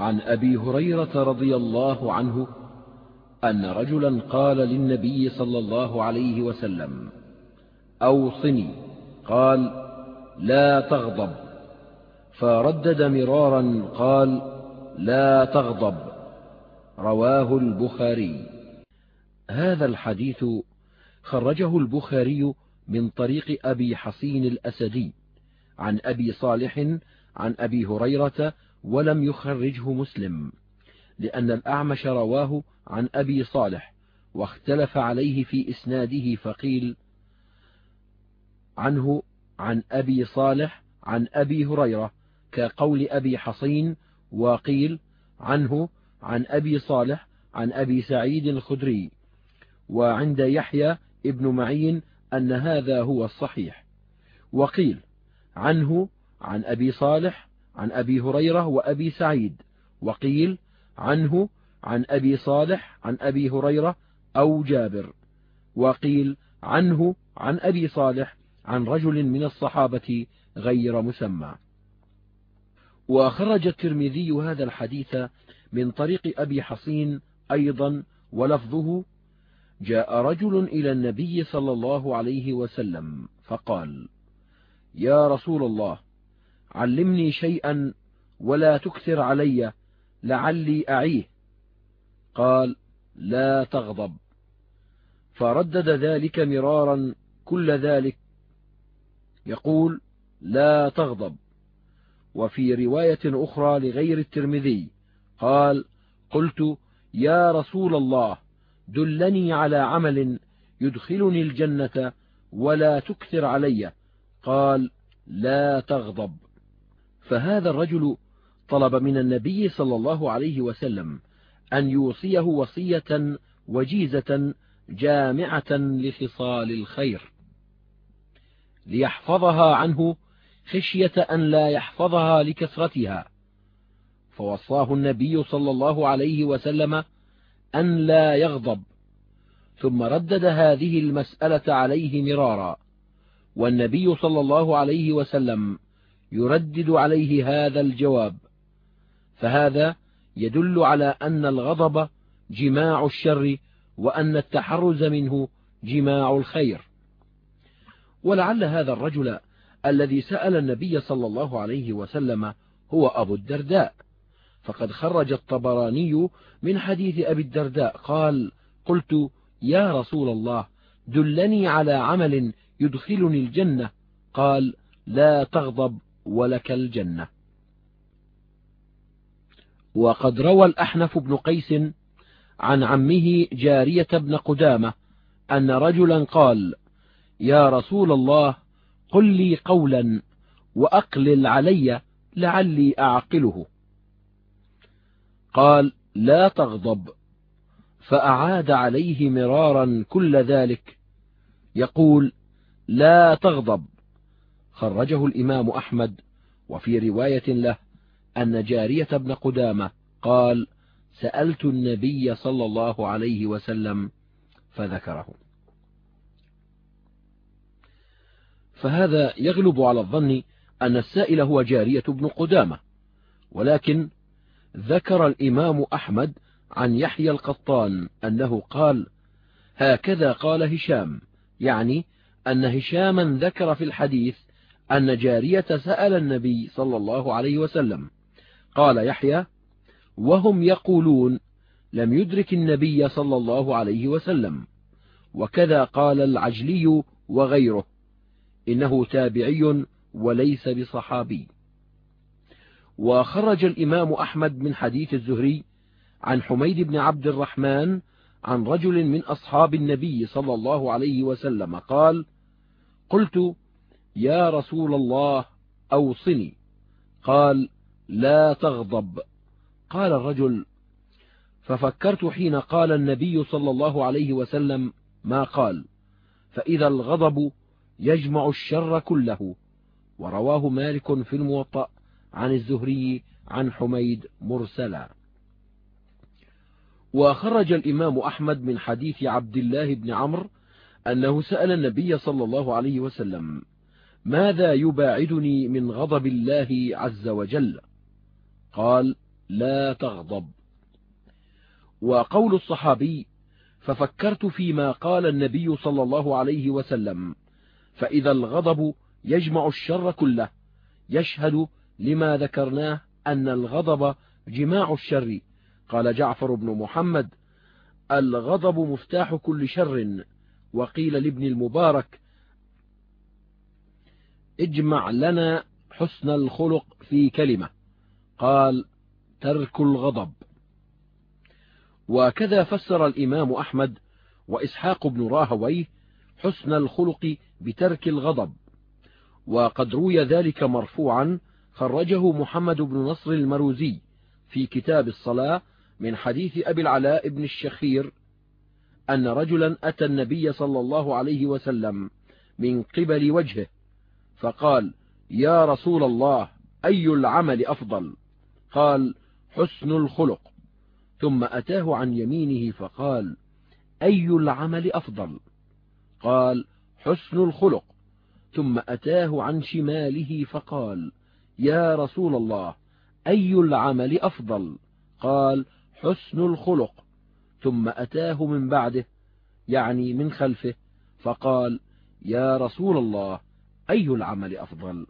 عن أبي هريرة رضي الله عنه أن رجلا قال للنبي صلى الله عليه وسلم أوصني. قال لا تغضب. فردد مرارا قال لا تغضب. رواه البخاري. هذا الحديث خرجه البخاري من طريق أبي حصين الأسدي عن أبي صالح عن أبي هريرة ولم يخرجه مسلم لأن الأعمش رواه عن أبي صالح واختلف عليه في إسناده فقيل عنه عن أبي صالح عن أبي هريرة كقول أبي حصين وقيل عنه عن أبي صالح عن أبي سعيد الخدري وعند يحيى ابن معين أن هذا هو الصحيح وقيل عنه عن أبي صالح عن أبي هريرة وأبي سعيد وقيل عنه عن أبي صالح عن أبي هريرة أو جابر وقيل عنه عن أبي صالح عن رجل من الصحابة غير مسمى. وخرج الترمذي هذا الحديث من طريق أبي حصين أيضا ولفظه جاء رجل إلى النبي صلى الله عليه وسلم فقال يا رسول الله علمني شيئا ولا تكثر علي لعلي أعيه. قال لا تغضب. فردد ذلك مرارا كل ذلك. يقول لا تغضب. وفي رواية أخرى لغير الترمذي قال قلت يا رسول الله دلني على عمل يدخلني الجنة ولا تكثر علي. قال لا تغضب. فهذا الرجل طلب من النبي صلى الله عليه وسلم أن يوصيه وصية وجيزة جامعة لخصال الخير ليحفظها عنه خشية أن لا يحفظها لكثرتها. فوصاه النبي صلى الله عليه وسلم أن لا يغضب. ثم ردد هذه المسألة عليه مرارا والنبي صلى الله عليه وسلم يردد عليه هذا الجواب. فهذا يدل على أن الغضب جماع الشر وأن التحرز منه جماع الخير. ولعل هذا الرجل الذي سأل النبي صلى الله عليه وسلم هو أبو الدرداء. فقد خرج الطبراني من حديث أبي الدرداء قال قلت يا رسول الله دلني على عمل يدخلني الجنة. قال لا تغضب ولك الجنة. وقد روى الأحنف بن قيس عن عمه جارية بن قدامة أن رجلا قال يا رسول الله قل لي قولا وأقلل علي لعلي أعقله. قال لا تغضب. فأعاد عليه مرارا كل ذلك يقول لا تغضب. خرجه الإمام أحمد وفي رواية له أن جارية بن قدامة قال سألت النبي صلى الله عليه وسلم فذكره. فهذا يغلب على الظن أن السائل هو جارية بن قدامة ولكن ذكر الإمام أحمد عن يحيى القطان أنه قال هكذا قال هشام يعني أن هشاما ذكر في الحديث أن جارية سأل النبي صلى الله عليه وسلم قال يحيى وهم يقولون لم يدرك النبي صلى الله عليه وسلم وكذا قال العجلي وغيره إنه تابعي وليس بصحابي. وخرج الإمام أحمد من حديث الزهري عن حميد بن عبد الرحمن عن رجل من أصحاب النبي صلى الله عليه وسلم قال قلت يا رسول الله أوصني. قال لا تغضب. قال الرجل ففكرت حين قال النبي صلى الله عليه وسلم ما قال. فإذا الغضب يجمع الشر كله. ورواه مالك في الموطأ عن الزهري عن حميد مرسلا. وخرج الإمام أحمد من حديث عبد الله بن عمرو أنه سأل النبي صلى الله عليه وسلم ماذا يباعدني من غضب الله عز وجل؟ قال لا تغضب. وقول الصحابي ففكرت فيما قال النبي صلى الله عليه وسلم فإذا الغضب يجمع الشر كله يشهد لما ذكرناه أن الغضب جماع الشر. قال جعفر بن محمد الغضب مفتاح كل شر وقيل لابن المبارك اجمع لنا حسن الخلق في كلمة. قال ترك الغضب. وكذا فسر الإمام أحمد وإسحاق بن راهويه حسن الخلق بترك الغضب. وقد روي ذلك مرفوعا خرجه محمد بن نصر المروزي في كتاب الصلاة من حديث أبي العلاء بن الشخير أن رجلا أتى النبي صلى الله عليه وسلم من قبل وجهه فقال يا رسول الله أي العمل أفضل؟ قال حسن الخلق. ثم أتاه عن يمينه فقال أي العمل أفضل؟ قال حسن الخلق. ثم أتاه عن شماله فقال يا رسول الله أي العمل أفضل؟ قال حسن الخلق. ثم أتاه من بعده يعني من خلفه فقال يا رسول الله أي العمل أفضل؟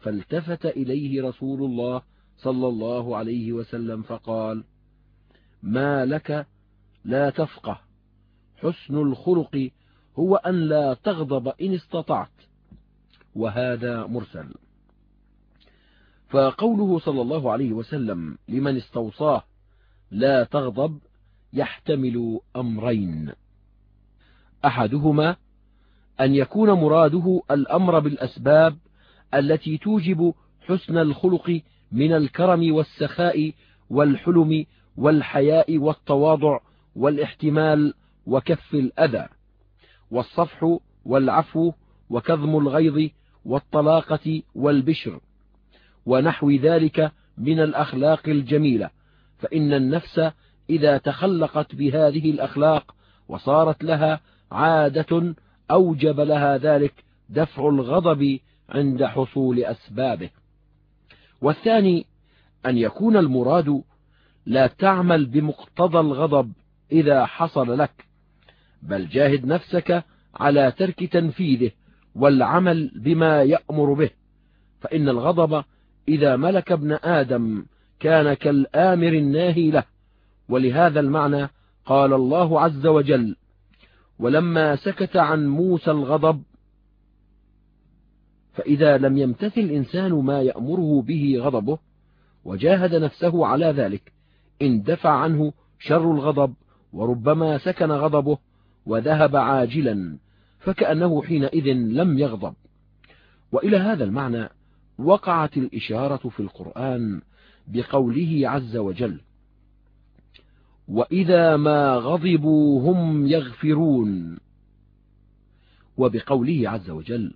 فالتفت إليه رسول الله صلى الله عليه وسلم فقال ما لك لا تفقه. حسن الخلق هو أن لا تغضب إن استطعت. وهذا مرسل. فقوله صلى الله عليه وسلم لمن استوصاه لا تغضب يحتمل أمرين. أحدهما أن يكون مراده الأمر بالأسباب التي توجب حسن الخلق من الكرم والسخاء والحلم والحياء والتواضع والاحتمال وكف الأذى والصفح والعفو وكظم الغيظ والطلاقة والبشر ونحو ذلك من الأخلاق الجميلة فإن النفس إذا تخلقت بهذه الأخلاق وصارت لها عادة أوجب لها ذلك دفع الغضب عند حصول أسبابه. والثاني أن يكون المراد لا تعمل بمقتضى الغضب إذا حصل لك بل جاهد نفسك على ترك تنفيذه والعمل بما يأمر به. فإن الغضب إذا ملك ابن آدم كان كالآمر الناهي له. ولهذا المعنى قال الله عز وجل ولما سكت عن موسى الغضب فإذا لم يمتثل الإنسان ما يأمره به غضبه وجاهد نفسه على ذلك اندفع عنه شر الغضب وربما سكن غضبه وذهب عاجلا فكأنه حينئذ لم يغضب. وإلى هذا المعنى وقعت الإشارة في القرآن بقوله عز وجل وإذا ما غضبوا هم يغفرون. وبقوله عز وجل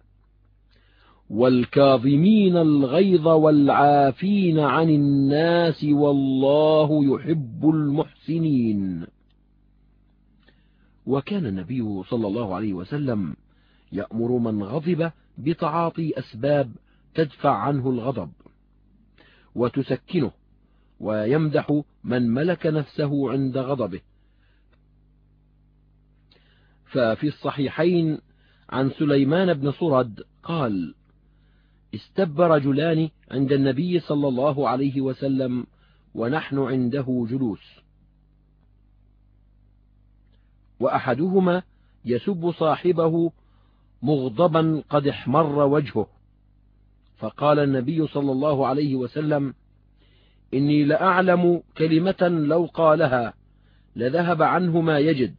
والكاظمين الغيظ والعافين عن الناس والله يحب المحسنين. وكان النبي صلى الله عليه وسلم يأمر من غضب بتعاطي أسباب تدفع عنه الغضب وتسكنه ويمدح من ملك نفسه عند غضبه. ففي الصحيحين عن سليمان بن صرد قال استب رجلان عند النبي صلى الله عليه وسلم ونحن عنده جلوس. وأحدهما يسب صاحبه مغضبا قد احمر وجهه. فقال النبي صلى الله عليه وسلم إني لأعلم كلمة لو قالها لذهب عنه ما يجد.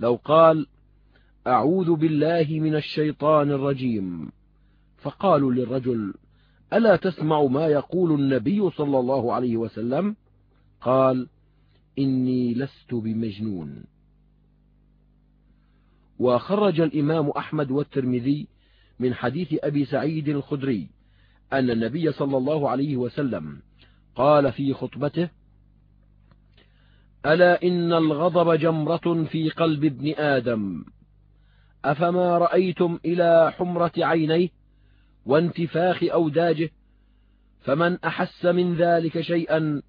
لو قال أعوذ بالله من الشيطان الرجيم. فقالوا للرجل ألا تسمع ما يقول النبي صلى الله عليه وسلم؟ قال إني لست بمجنون. وخرج الإمام أحمد والترمذي من حديث أبي سعيد الخدري أن النبي صلى الله عليه وسلم قال في خطبته ألا إن الغضب جمرة في قلب ابن آدم؟ أفما رأيتم إلى حمرة عينيه وانتفاخ أوداجه؟ فمن أحس من ذلك شيئا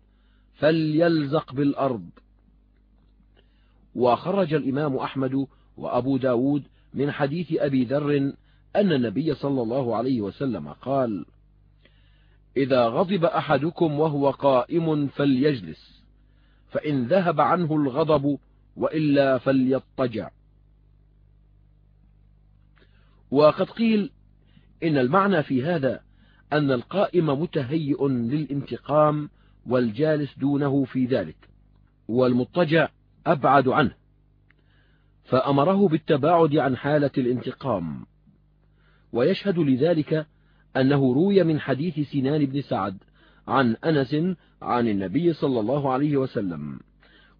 فليلزق بالأرض. وخرج الإمام أحمد وأبو ب داود من حديث أبي ذر أن النبي صلى الله عليه وسلم قال إذا غضب أحدكم وهو قائم فليجلس فإن ذهب عنه الغضب وإلا فليضطجع. وقد قيل إن المعنى في هذا أن القائم متهيئ للانتقام والجالس دونه في ذلك والمضطجع أبعد عنه فأمره بالتباعد عن حالة الانتقام ويشهد لذلك أنه روي من حديث سنان بن سعد عن أنس عن النبي صلى الله عليه وسلم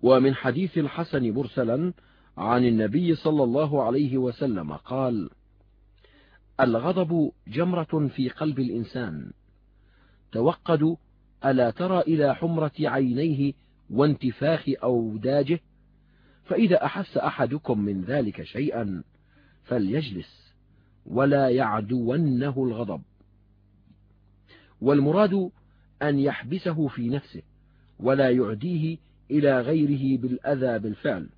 ومن حديث الحسن مرسلا عن النبي صلى الله عليه وسلم قال الغضب جمرة في قلب الإنسان توقد ألا ترى إلى حمرة عينيه وانتفاخ أوداجه فإذا أحس أحدكم من ذلك شيئا فليجلس ولا يعدونه الغضب. والمراد أن يحبسه في نفسه ولا يعديه إلى غيره بالأذى بالفعل.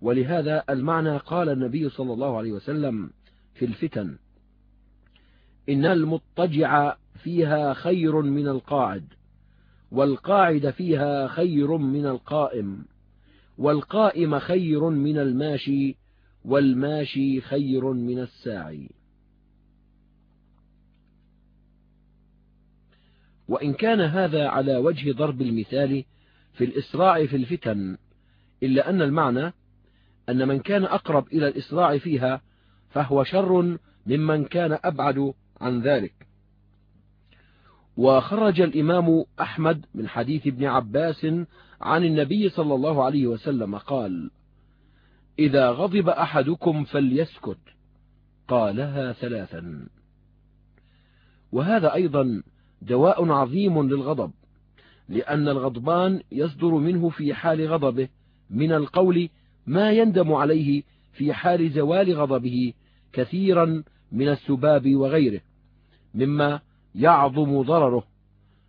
ولهذا المعنى قال النبي صلى الله عليه وسلم في الفتن إن المضطجع فيها خير من القاعد والقاعد فيها خير من القائم والقائم خير من الماشي والماشي خير من الساعي. وإن كان هذا على وجه ضرب المثال في الإسراع في الفتن إلا أن المعنى أن من كان أقرب إلى الإسراع فيها فهو شر ممن كان أبعد عن ذلك. وخرج الإمام أحمد من حديث ابن عباس عن النبي صلى الله عليه وسلم قال إذا غضب أحدكم فليسكت. قالها ثلاثا. وهذا أيضا دواء عظيم للغضب لأن الغضبان يصدر منه في حال غضبه من القول ما يندم عليه في حال زوال غضبه كثيرا من السباب وغيره مما يعظم ضرره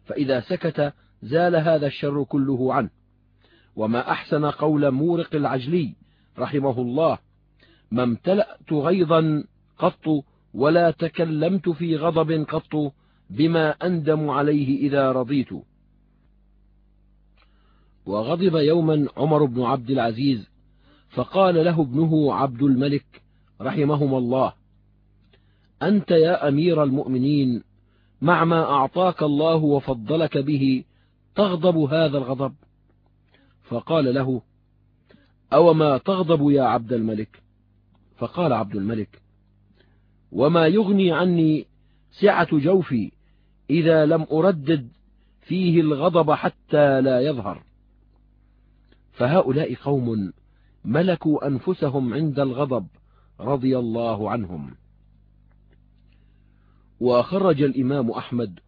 فإذا سكت زال هذا الشر كله عنه. وما أحسن قول مورق العجلي رحمه الله ما امتلأت غيظا قط ولا تكلمت في غضب قط بما أندم عليه إذا رضيت. وغضب يوما عمر بن عبد العزيز فقال له ابنه عبد الملك رحمهما الله أنت يا أمير المؤمنين مع ما أعطاك الله وفضلك به تغضب هذا الغضب؟ فقال له أوما تغضب يا عبد الملك؟ فقال عبد الملك وما يغني عني سعة جوفي إذا لم أردد فيه الغضب حتى لا يظهر. فهؤلاء قوم ملكوا أنفسهم عند الغضب رضي الله عنهم. وخرج الإمام أحمد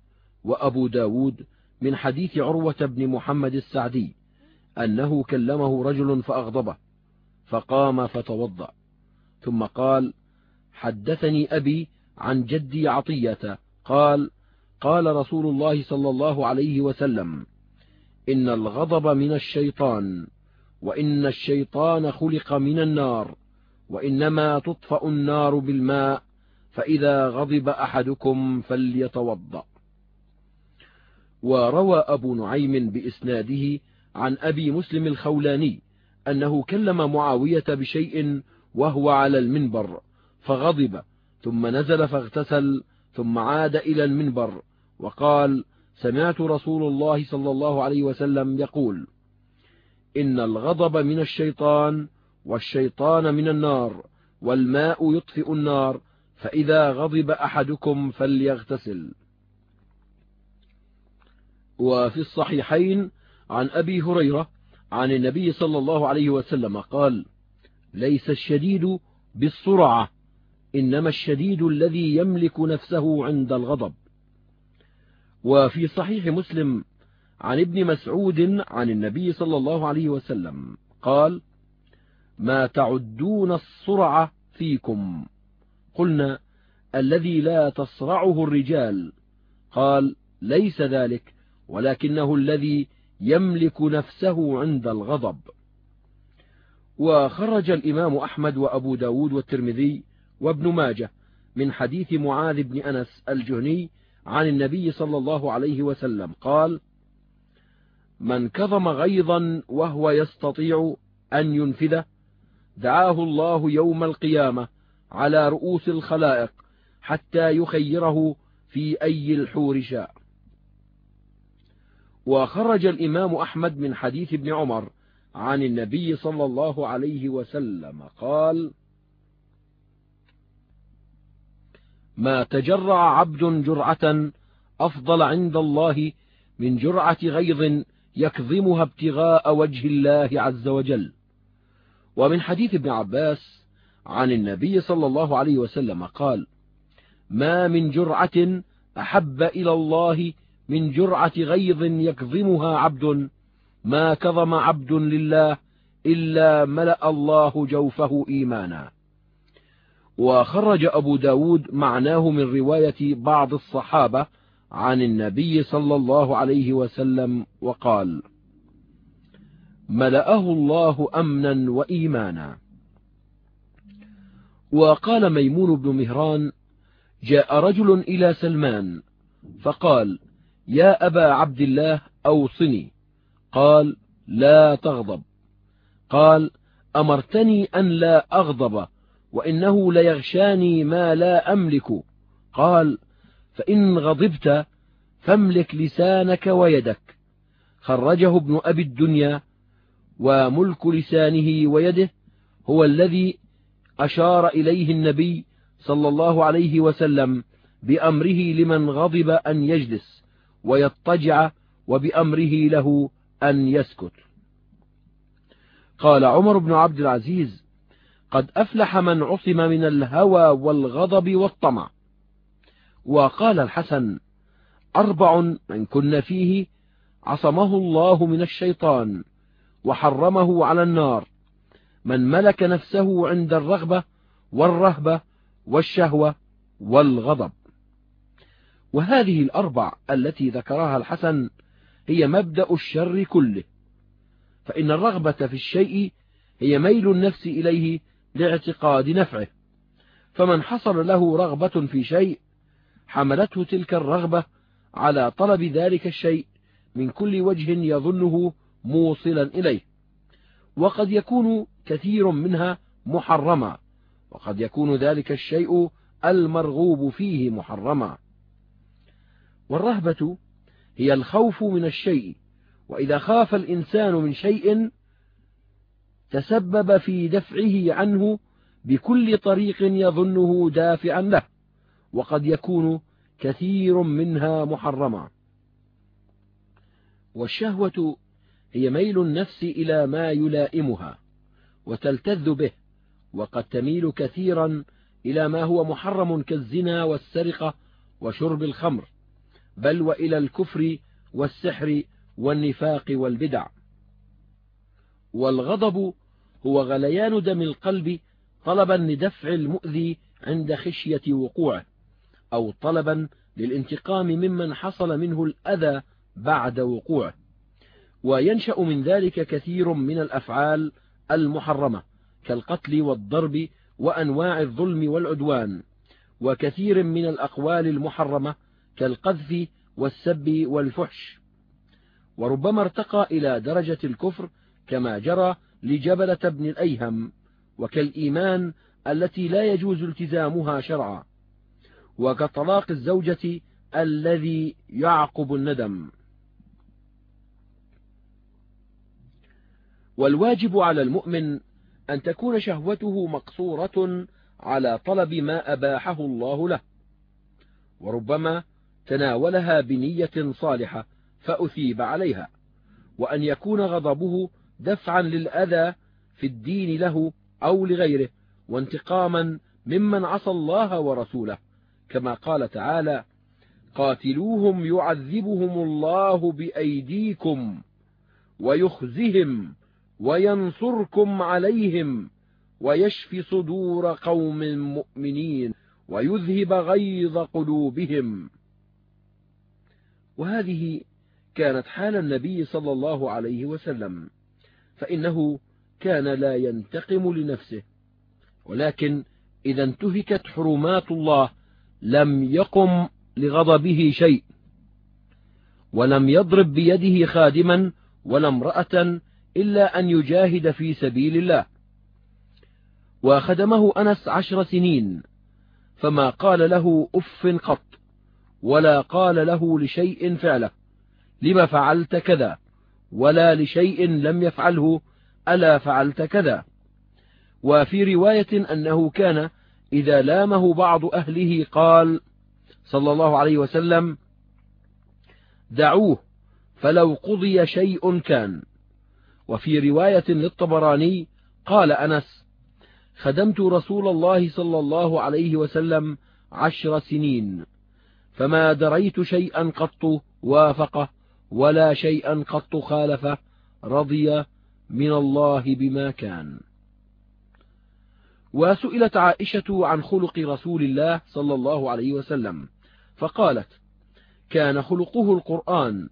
وأبو ب داود من حديث عروة بن محمد السعدي أنه كلمه رجل فأغضبه فقام فتوضأ. ثم قال حدثني أبي عن جدي عطية قال قال رسول الله صلى الله عليه وسلم إن الغضب من الشيطان وإن الشيطان خلق من النار وإنما تطفأ النار بالماء فإذا غضب أحدكم فليتوضأ. وروى أبو نعيم بإسناده عن أبي مسلم الخولاني أنه كلم معاوية بشيء وهو على المنبر فغضب ثم نزل فاغتسل ثم عاد إلى المنبر وقال سمعت رسول الله صلى الله عليه وسلم يقول إن الغضب من الشيطان والشيطان من النار والماء يطفئ النار فإذا غضب أحدكم فليغتسل. وفي الصحيحين عن أبي هريرة عن النبي صلى الله عليه وسلم قال ليس الشديد بالسرعة إنما الشديد الذي يملك نفسه عند الغضب. وفي صحيح مسلم عن ابن مسعود عن النبي صلى الله عليه وسلم قال ما تعدون الصرع فيكم. قلنا الذي لا تصرعه الرجال. قال ليس ذلك ولكنه الذي يملك نفسه عند الغضب. وخرج الإمام أحمد وأبو داود والترمذي وابن ماجه من حديث معاذ بن أنس الجهني عن النبي صلى الله عليه وسلم قال من كظم غيظا وهو يستطيع أن ينفذه دعاه الله يوم القيامة على رؤوس الخلائق حتى يخيره في أي الحور شاء. وخرج الإمام أحمد من حديث ابن عمر عن النبي صلى الله عليه وسلم قال ما تجرع عبد جرعة أفضل عند الله من جرعة غيظ يكظمها ابتغاء وجه الله عز وجل. ومن حديث ابن عباس عن النبي صلى الله عليه وسلم قال ما من جرعة أحب إلى الله من جرعة غيظ يكظمها عبد ما كظم عبد لله إلا ملأ الله جوفه إيمانا. وخرج أبو ب داود معناه من رواية بعض الصحابة عن النبي صلى الله عليه وسلم وقال ملأه الله أمنا وإيمانا. وقال ميمون بن مهران جاء رجل إلى سلمان فقال يا أبا عبد الله أوصني. قال لا تغضب. قال أمرتني أن لا أغضب وإنه ليغشاني ما لا أملك. قال فإن غضبت فاملك لسانك ويدك. خرجه ابن أبي الدنيا وملك لسانه ويده هو الذي أشار إليه النبي صلى الله عليه وسلم بأمره لمن غضب أن يجلس ويضطجع وبأمره له أن يسكت. قال عمر بن عبد العزيز قد أفلح من عصم من الهوى والغضب والطمع. وقال الحسن أربع من كن فيه عصمه الله من الشيطان وحرمه على النار. من ملك نفسه عند الرغبة والرهبة والشهوة والغضب. وهذه الأربع التي ذكرها الحسن هي مبدأ الشر كله. فإن الرغبة في الشيء هي ميل النفس إليه لاعتقاد نفعه. فمن حصل له رغبة في شيء حملته تلك الرغبة على طلب ذلك الشيء من كل وجه يظنه موصلا إليه. وقد يكون كثير منها محرما وقد يكون ذلك الشيء المرغوب فيه محرما. والرهبة هي الخوف من الشيء وإذا خاف الإنسان من شيء تسبب في دفعه عنه بكل طريق يظنه دافعا له وقد يكون كثير منها محرما. والشهوة هي ميل النفس إلى ما يلائمها وتلتذ به وقد تميل كثيرا إلى ما هو محرم كالزنا والسرقة وشرب الخمر بل وإلى الكفر والسحر والنفاق والبدع. والغضب هو غليان دم القلب طلبا لدفع المؤذي عند خشية وقوعه أو طلبا للانتقام ممن حصل منه الأذى بعد وقوعه. وينشأ من ذلك كثير من الأفعال المحرمة كالقتل والضرب وأنواع الظلم والعدوان وكثير من الأقوال المحرمة كالقذف والسب والفحش. وربما ارتقى إلى درجة الكفر كما جرى لجبلة بن الأيهم وكالإيمان التي لا يجوز التزامها شرعا وكطلاق الزوجة الذي يعقب الندم. والواجب على المؤمن أن تكون شهوته مقصورة على طلب ما أباحه الله له وربما تناولها بنية صالحة فأثيب عليها وأن يكون غضبه دفعا للأذى في الدين له أو لغيره وانتقاما ممن عصى الله ورسوله. كما قال تعالى قاتلوهم يعذبهم الله بأيديكم ويخزهم وينصركم عليهم ويشفي صدور قوم مؤمنين ويذهب غيظ قلوبهم. وهذه كانت حال النبي صلى الله عليه وسلم. فإنه كان لا ينتقم لنفسه. ولكن إذا انتهكت حرمات الله لم يقم لغضبه شيء. ولم يضرب بيده خادما ولا امرأة إلا أن يجاهد في سبيل الله. وخدمه أنس عشر سنين فما قال له أف قط ولا قال له لشيء فعله. لم فعلت كذا؟ ولا لشيء لم يفعله ألا فعلت كذا. وفي رواية أنه كان إذا لامه بعض أهله قال صلى الله عليه وسلم دعوه فلو قضي شيء كان. وفي رواية للطبراني قال أنس خدمت رسول الله صلى الله عليه وسلم عشر سنين فما دريت شيئا قط وافقه ولا شيئا قط خالفه رضي من الله بما كان. وسئلت عائشة عن خلق رسول الله صلى الله عليه وسلم فقالت كان خلقه القرآن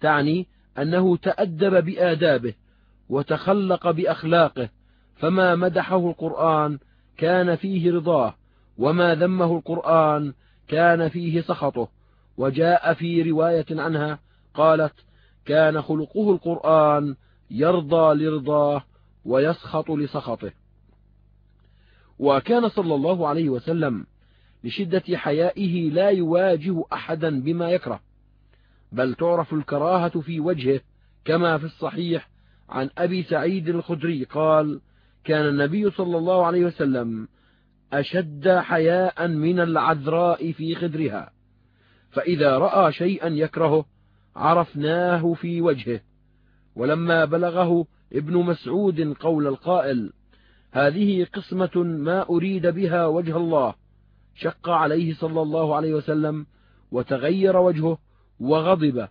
تعني أنه تأدب بآدابه وتخلق بأخلاقه فما مدحه القرآن كان فيه رضاه وما ذمه القرآن كان فيه سخطه وجاء في رواية عنها قالت كان خلقه القرآن يرضى لرضاه ويسخط لسخطه. وكان صلى الله عليه وسلم لشدة حيائه لا يواجه أحدا بما يكره. بل تعرف الكراهة في وجهه كما في الصحيح عن أبي سعيد الخدري قال كان النبي صلى الله عليه وسلم أشد حياء من العذراء في خدرها. فإذا رأى شيئا يكرهه عرفناه في وجهه. ولما بلغه ابن مسعود قول القائل هذه قسمة ما أريد بها وجه الله. شق عليه صلى الله عليه وسلم وتغير وجهه وغضب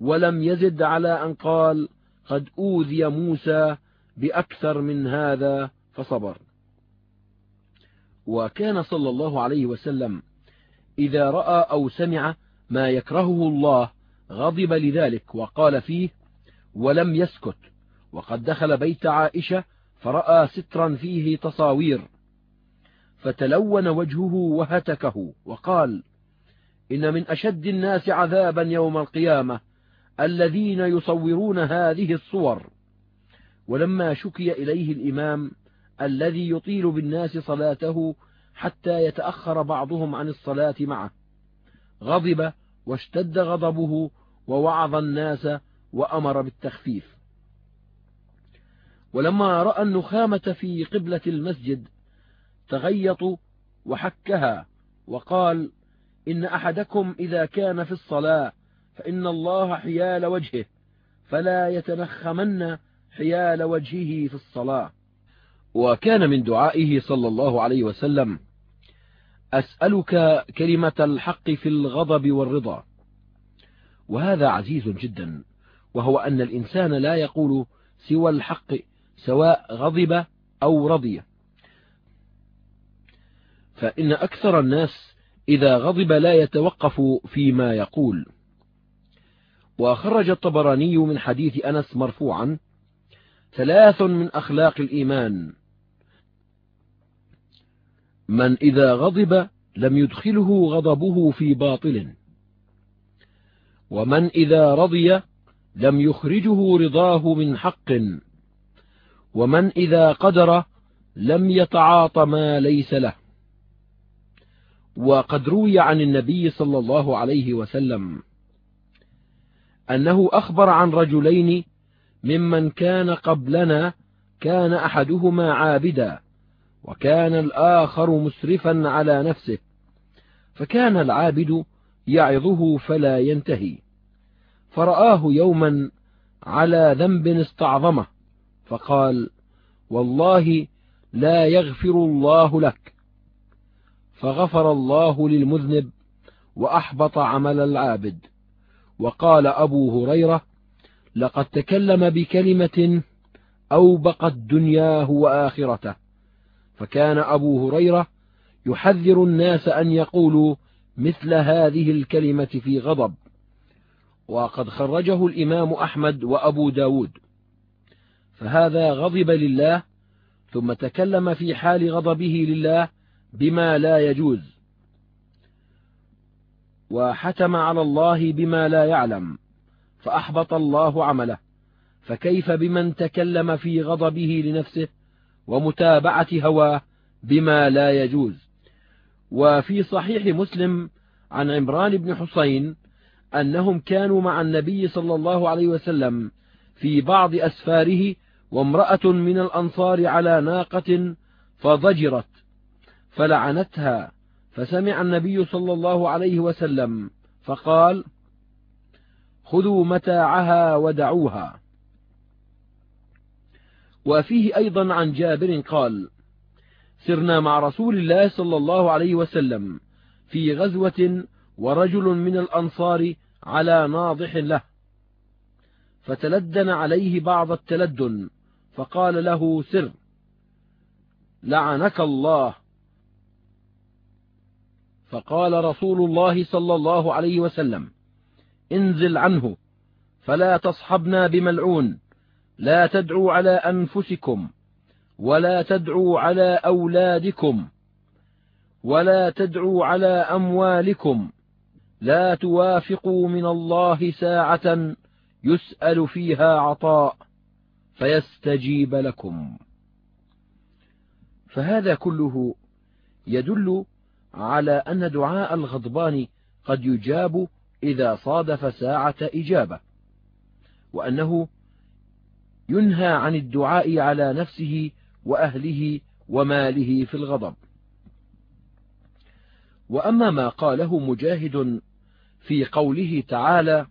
ولم يزد على أن قال قد أوذي موسى بأكثر من هذا فصبر. وكان صلى الله عليه وسلم إذا رأى أو سمع ما يكرهه الله غضب لذلك وقال فيه ولم يسكت وقد دخل بيت عائشة فرأى سترا فيه تصاوير فتلون وجهه وهتكه وقال إن من أشد الناس عذابا يوم القيامة الذين يصورون هذه الصور. ولما شكي إليه الإمام الذي يطيل بالناس صلاته حتى يتأخر بعضهم عن الصلاة معه غضب واشتد غضبه ووعظ الناس وأمر بالتخفيف. ولما رأى النخامة في قبلة المسجد تغيط وحكها وقال إن أحدكم إذا كان في الصلاة فإن الله حيال وجهه فلا يتنخمن حيال وجهه في الصلاة. وكان من دعائه صلى الله عليه وسلم أسألك كلمة الحق في الغضب والرضا. وهذا عزيز جدا وهو أن الإنسان لا يقول سوى الحق سواء غضب أو رضي. فإن أكثر الناس إذا غضب لا يتوقف فيما يقول. وخرج الطبراني من حديث أنس مرفوعا ثلاث من أخلاق الإيمان من إذا غضب لم يدخله غضبه في باطل. ومن إذا رضي لم يخرجه رضاه من حق. ومن إذا قدر لم يتعاط ما ليس له. وقد روي عن النبي صلى الله عليه وسلم أنه أخبر عن رجلين ممن كان قبلنا كان أحدهما عابدا. وكان الآخر مسرفا على نفسه فكان العابد يعظه فلا ينتهي. فرآه يوما على ذنب استعظمه فقال والله لا يغفر الله لك. فغفر الله للمذنب وأحبط عمل العابد. وقال أبو هريرة لقد تكلم بكلمة أوبقت دنياه وآخرته. فكان أبو هريرة يحذر الناس أن يقولوا مثل هذه الكلمة في غضب. وقد خرجه الإمام أحمد وأبو ب داود. فهذا غضب لله ثم تكلم في حال غضبه لله بما لا يجوز. وحتم على الله بما لا يعلم فأحبط الله عمله. فكيف بمن تكلم في غضبه لنفسه؟ ومتابعة هواه بما لا يجوز. وفي صحيح مسلم عن عمران بن حسين أنهم كانوا مع النبي صلى الله عليه وسلم في بعض أسفاره وامرأة من الأنصار على ناقة فضجرت فلعنتها فسمع النبي صلى الله عليه وسلم فقال خذوا متاعها ودعوها وفيه أيضا عن جابر قال سرنا مع رسول الله صلى الله عليه وسلم في غزوة ورجل من الأنصار على ناضح له فتلدن عليه بعض التلدن فقال له سر لعنك الله. فقال رسول الله صلى الله عليه وسلم انزل عنه فلا تصحبنا بملعون. لا تدعوا على أنفسكم ولا تدعوا على أولادكم ولا تدعوا على أموالكم لا توافقوا من الله ساعة يسأل فيها عطاء فيستجيب لكم. فهذا كله يدل على أن دعاء الغضبان قد يجاب إذا صادف ساعة إجابة وأنه ينهى عن الدعاء على نفسه وأهله وماله في الغضب. وأما ما قاله مجاهد في قوله تعالى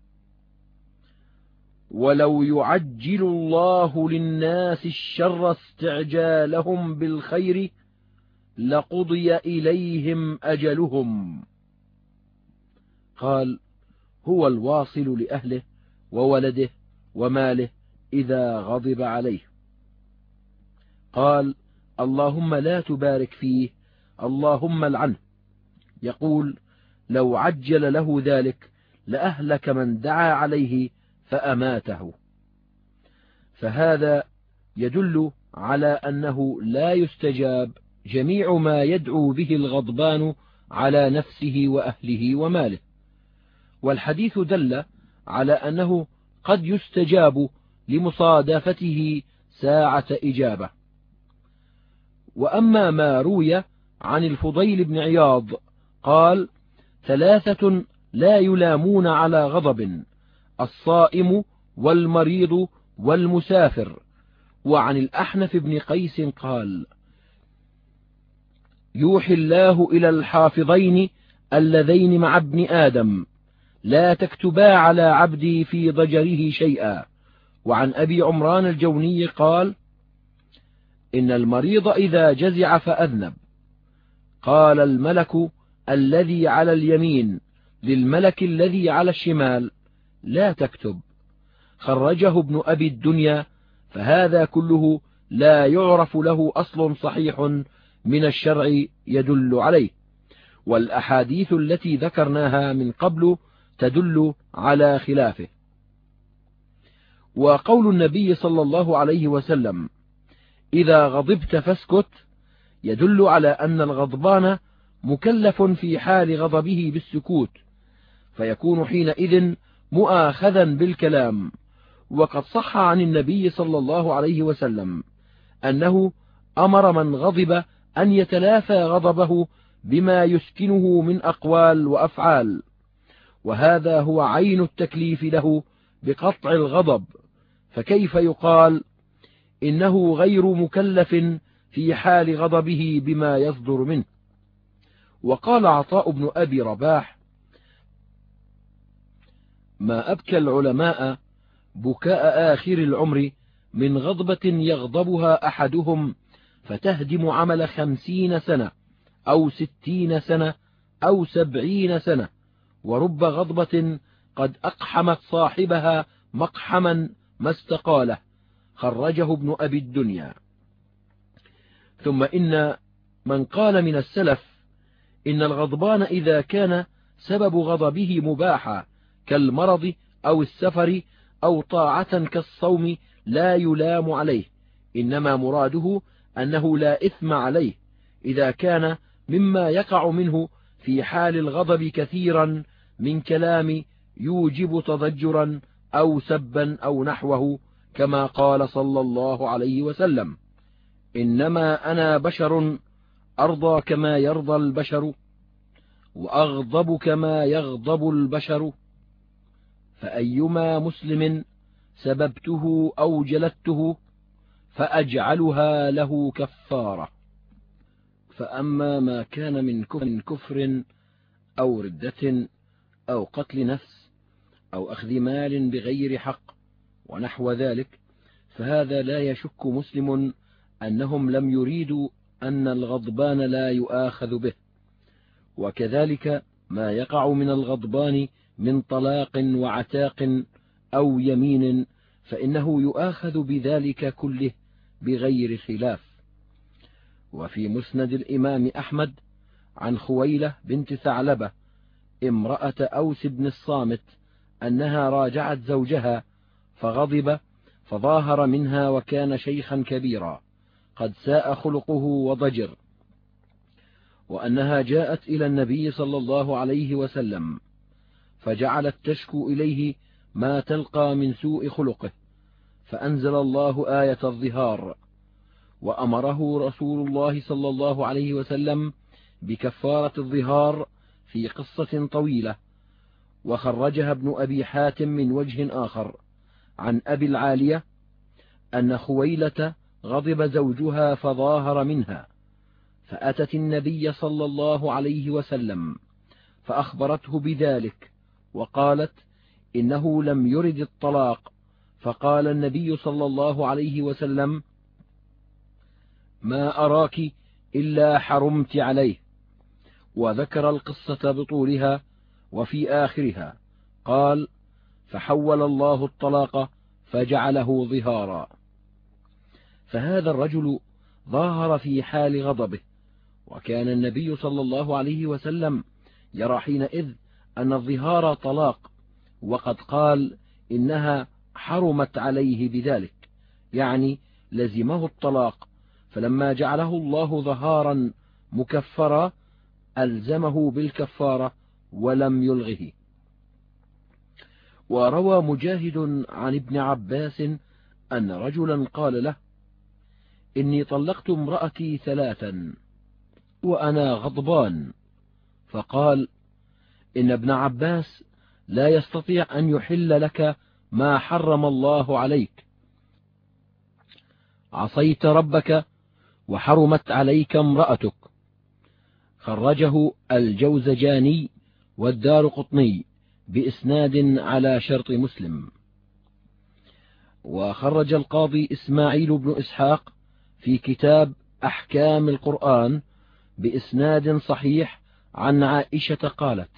ولو يعجل الله للناس الشر استعجالهم بالخير لقضي إليهم أجلهم قال هو الواصل لأهله وولده وماله إذا غضب عليه. قال اللهم لا تبارك فيه اللهم العنه يقول لو عجل له ذلك لأهلك من دعا عليه فأماته. فهذا يدل على أنه لا يستجاب جميع ما يدعو به الغضبان على نفسه وأهله وماله. والحديث دل على أنه قد يستجاب لمصادفته ساعة إجابة. وأما ما روي عن الفضيل بن عياض قال ثلاثة لا يلامون على غضب الصائم والمريض والمسافر. وعن الأحنف بن قيس قال يوحي الله إلى الحافظين اللذين مع ابن آدم لا تكتبا على عبدي في ضجره شيئا. وعن أبي عمران الجوني قال إن المريض إذا جزع فأذنب. قال الملك الذي على اليمين للملك الذي على الشمال لا تكتب. خرجه ابن أبي الدنيا فهذا كله لا يعرف له أصل صحيح من الشرع يدل عليه. والأحاديث التي ذكرناها من قبل تدل على خلافه. وقول النبي صلى الله عليه وسلم إذا غضبت فاسكت يدل على أن الغضبان مكلف في حال غضبه بالسكوت فيكون حينئذ مؤاخذا بالكلام. وقد صح عن النبي صلى الله عليه وسلم أنه أمر من غضب أن يتلافى غضبه بما يسكنه من أقوال وأفعال وهذا هو عين التكليف له بقطع الغضب. فكيف يقال إنه غير مكلف في حال غضبه بما يصدر منه؟ وقال عطاء بن أبي رباح ما أبكى العلماء بكاء آخر العمر من غضبة يغضبها أحدهم فتهدم عمل خمسين سنة أو ستين سنة أو سبعين سنة ورب غضبة قد أقحمت صاحبها مقحما ما استقاله خرجه ابن أبي الدنيا. ثم إن من قال من السلف إن الغضبان إذا كان سبب غضبه مباحا كالمرض أو السفر أو طاعة كالصوم لا يلام عليه إنما مراده أنه لا إثم عليه إذا كان مما يقع منه في حال الغضب كثيرا من كلام يوجب تضجرا أو سبا أو نحوه كما قال صلى الله عليه وسلم. إنما أنا بشر أرضى كما يرضى البشر وأغضب كما يغضب البشر. فأيما مسلم سببته أو جلدته فأجعلها له كفارة. فأما ما كان من كفر أو ردة أو قتل نفس أو أخذ مال بغير حق ونحو ذلك فهذا لا يشك مسلم أنهم لم يريدوا أن الغضبان لا يؤاخذ به. وكذلك ما يقع من الغضبان من طلاق وعتاق أو يمين فإنه يؤاخذ بذلك كله بغير خلاف. وفي مسند الإمام أحمد عن خويلة بنت ثعلبة امرأة أوس بن الصامت أنها راجعت زوجها فغضب فظاهر منها وكان شيخا كبيرا. قد ساء خلقه وضجر. وأنها جاءت إلى النبي صلى الله عليه وسلم فجعلت تشكو إليه ما تلقى من سوء خلقه فأنزل الله آية الظهار. وأمره رسول الله صلى الله عليه وسلم بكفارة الظهار في قصة طويلة. وخرجها ابن أبي حاتم من وجه آخر عن أبي العالية أن خويلة غضب زوجها فظاهر منها فأتت النبي صلى الله عليه وسلم فأخبرته بذلك وقالت إنه لم يرد الطلاق فقال النبي صلى الله عليه وسلم ما أراك إلا حرمت عليه. وذكر القصة بطولها وفي آخرها. قال فحول الله الطلاق فجعله ظهارا. فهذا الرجل ظاهر في حال غضبه وكان النبي صلى الله عليه وسلم يرى حينئذ أن الظهار طلاق وقد قال إنها حرمت عليه بذلك يعني لزمه الطلاق. فلما جعله الله ظهارا مكفرا ألزمه بالكفارة ولم يلغه. وروى مجاهد عن ابن عباس أن رجلا قال له إني طلقت امرأتي ثلاثا وأنا غضبان. فقال إن ابن عباس لا يستطيع أن يحل لك ما حرم الله عليك. عصيت ربك وحرمت عليك امرأتك. خرجه الجوزجاني والدار قطني بإسناد على شرط مسلم. وخرج القاضي إسماعيل بن إسحاق في كتاب أحكام القرآن بإسناد صحيح عن عائشة قالت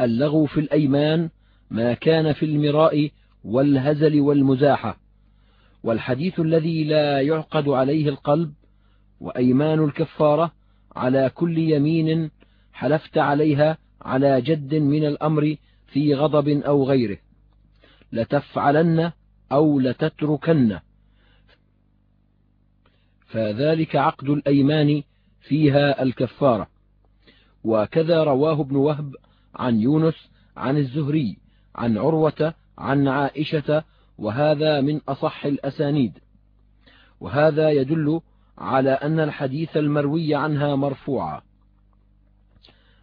اللغو في الأيمان ما كان في المراء والهزل والمزاحة والحديث الذي لا يعقد عليه القلب وأيمان الكفارة على كل يمين حلفت عليها على جد من الأمر في غضب أو غيره. لتفعلن أو لتتركن. فذلك عقد الأيمان فيها الكفارة. وكذا رواه ابن وهب عن يونس عن الزهري عن عروة عن عائشة وهذا من أصح الأسانيد. وهذا يدل على أن الحديث المروي عنها مرفوعا.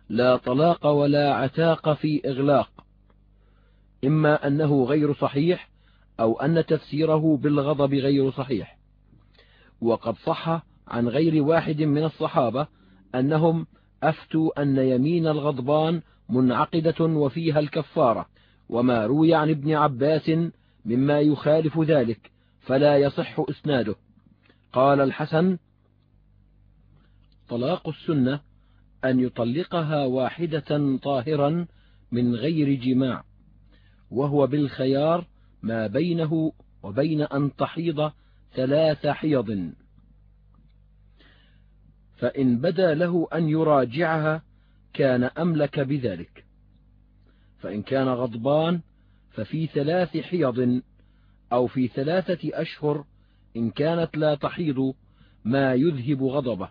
لا طلاق ولا عتاق في إغلاق. إما أنه غير صحيح أو أن تفسيره بالغضب غير صحيح. وقد صح عن غير واحد من الصحابة أنهم أفتوا أن يمين الغضبان منعقدة وفيها الكفارة وما روي عن ابن عباس مما يخالف ذلك فلا يصح إسناده. قال الحسن طلاق السنة أن يطلقها واحدة طاهرا من غير جماع وهو بالخيار ما بينه وبين أن تحيض ثلاث حيض. فإن بدا له أن يراجعها كان أملك بذلك. فإن كان غضبان ففي ثلاث حيض أو في ثلاثة أشهر إن كانت لا تحيض ما يذهب غضبه.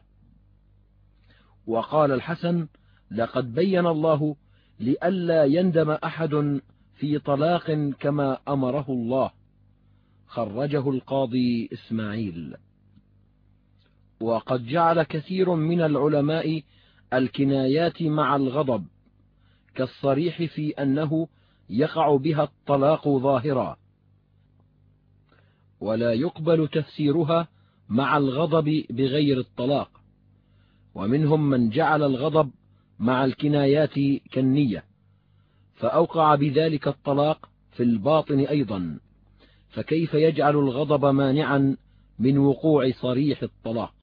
وقال الحسن لقد بين الله لئلا يندم أحد في طلاق كما أمره الله. خرجه القاضي إسماعيل. وقد جعل كثير من العلماء الكنايات مع الغضب كالصريح في أنه يقع بها الطلاق ظاهرا ولا يقبل تفسيرها مع الغضب بغير الطلاق. ومنهم من جعل الغضب مع الكنايات كالنية فأوقع بذلك الطلاق في الباطن أيضا. فكيف يجعل الغضب مانعا من وقوع صريح الطلاق؟